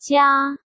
家